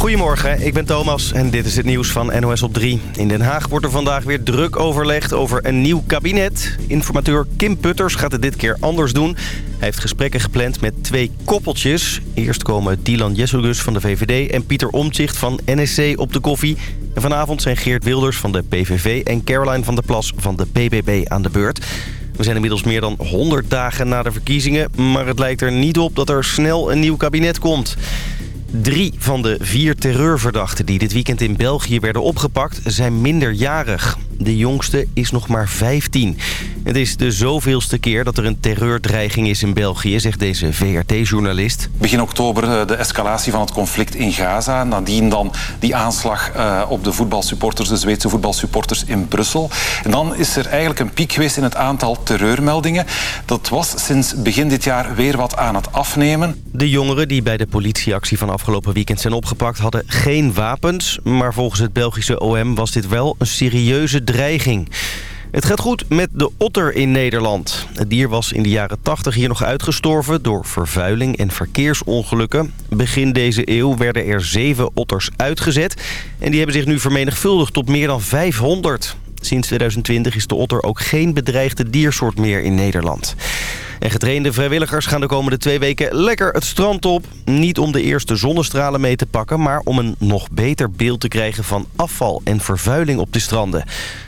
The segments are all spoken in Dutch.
Goedemorgen, ik ben Thomas en dit is het nieuws van NOS op 3. In Den Haag wordt er vandaag weer druk overlegd over een nieuw kabinet. Informateur Kim Putters gaat het dit keer anders doen. Hij heeft gesprekken gepland met twee koppeltjes. Eerst komen Dylan Jesselgus van de VVD en Pieter Omtzigt van NSC op de koffie. En vanavond zijn Geert Wilders van de PVV en Caroline van der Plas van de BBB aan de beurt. We zijn inmiddels meer dan 100 dagen na de verkiezingen... maar het lijkt er niet op dat er snel een nieuw kabinet komt. Drie van de vier terreurverdachten die dit weekend in België werden opgepakt... zijn minderjarig. De jongste is nog maar 15. Het is de zoveelste keer dat er een terreurdreiging is in België, zegt deze VRT-journalist. Begin oktober eh, de escalatie van het conflict in Gaza. Nadien dan die aanslag eh, op de voetbalsupporters, de Zweedse voetbalsupporters in Brussel. En dan is er eigenlijk een piek geweest in het aantal terreurmeldingen. Dat was sinds begin dit jaar weer wat aan het afnemen. De jongeren die bij de politieactie van afgelopen weekend zijn opgepakt... hadden geen wapens, maar volgens het Belgische OM was dit wel een serieuze dreiging. Het gaat goed met de otter in Nederland. Het dier was in de jaren 80 hier nog uitgestorven door vervuiling en verkeersongelukken. Begin deze eeuw werden er zeven otters uitgezet. En die hebben zich nu vermenigvuldigd tot meer dan 500. Sinds 2020 is de otter ook geen bedreigde diersoort meer in Nederland. En getrainde vrijwilligers gaan de komende twee weken lekker het strand op. Niet om de eerste zonnestralen mee te pakken... maar om een nog beter beeld te krijgen van afval en vervuiling op de stranden.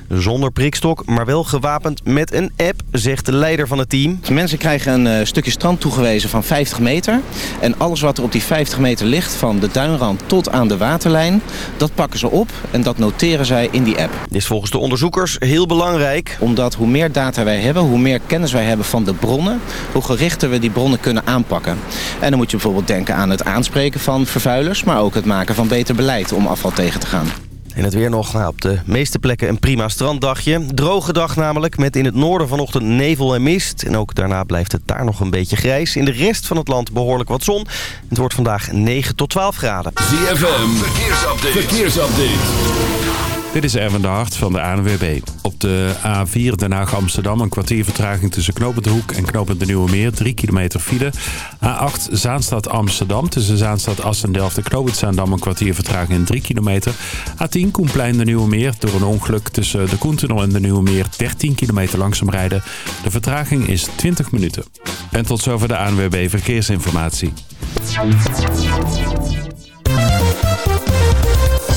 Zonder prikstok, maar wel gewapend met een app, zegt de leider van het team. Mensen krijgen een uh, stukje strand toegewezen van 50 meter. En alles wat er op die 50 meter ligt, van de duinrand tot aan de waterlijn... dat pakken ze op en dat noteren zij in die app. Dit is volgens de onderzoekers heel belangrijk. Omdat hoe meer data wij hebben, hoe meer kennis wij hebben van de bronnen... hoe gerichter we die bronnen kunnen aanpakken. En dan moet je bijvoorbeeld denken aan het aanspreken van vervuilers... maar ook het maken van beter beleid om afval tegen te gaan. En het weer nog nou, op de meeste plekken een prima stranddagje. Droge dag namelijk, met in het noorden vanochtend nevel en mist. En ook daarna blijft het daar nog een beetje grijs. In de rest van het land behoorlijk wat zon. Het wordt vandaag 9 tot 12 graden. ZFM, verkeersupdate. verkeersupdate. Dit is Erwin de Hart van de ANWB. Op de A4 Den Haag-Amsterdam een kwartier vertraging tussen Knopend Hoek en Knopend de Nieuwe Meer. 3 kilometer file. A8 Zaanstad-Amsterdam tussen Zaanstad-Assen en Delft en Knopend Zaandam een kwartier vertraging in 3 kilometer. A10 Koenplein de Nieuwe Meer door een ongeluk tussen de Koentunnel en de Nieuwe Meer 13 kilometer langzaam rijden. De vertraging is 20 minuten. En tot zover de ANWB Verkeersinformatie.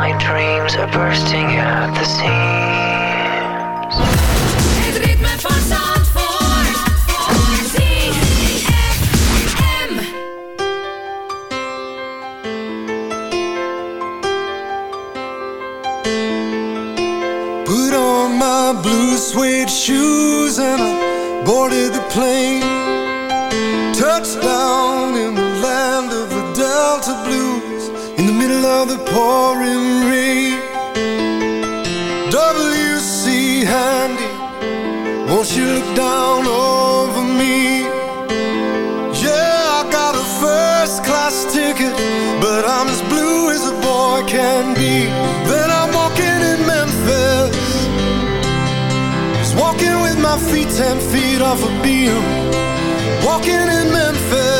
My dreams are bursting at the seams. Het ritme van Zandvoort. Put on my blue suede shoes and I boarded the plane. Touchdown middle of the pouring rain. W.C. Handy, won't you look down over me? Yeah, I got a first class ticket, but I'm as blue as a boy can be. Then I'm walking in Memphis, just walking with my feet ten feet off a beam. Walking in Memphis,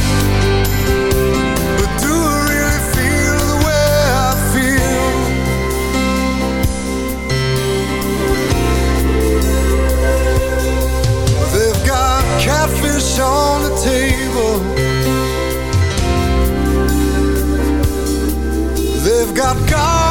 got God.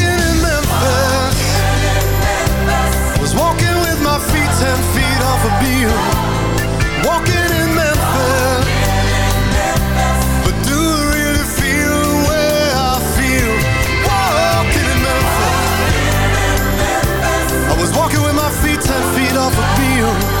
ten feet off a beam. Walking in Memphis. But do I really feel the way I feel? Walking in Memphis. I was walking with my feet ten feet off a beam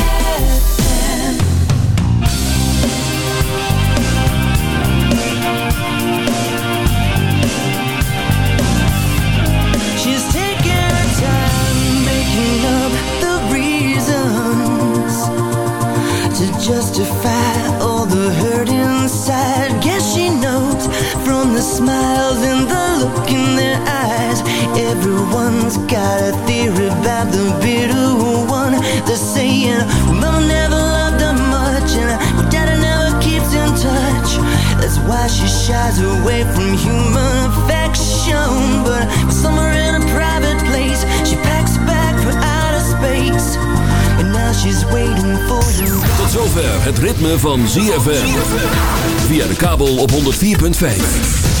Everyone's got a theory about the bitter one. They're saying, well, Mama never loved her much, and her daddy never keeps in touch. That's why she shies away from human affection. But somewhere in a private place, she packs bag for outer space. And now she's waiting for you. Tot zover het ritme van ZFM. Via de kabel op 104.5.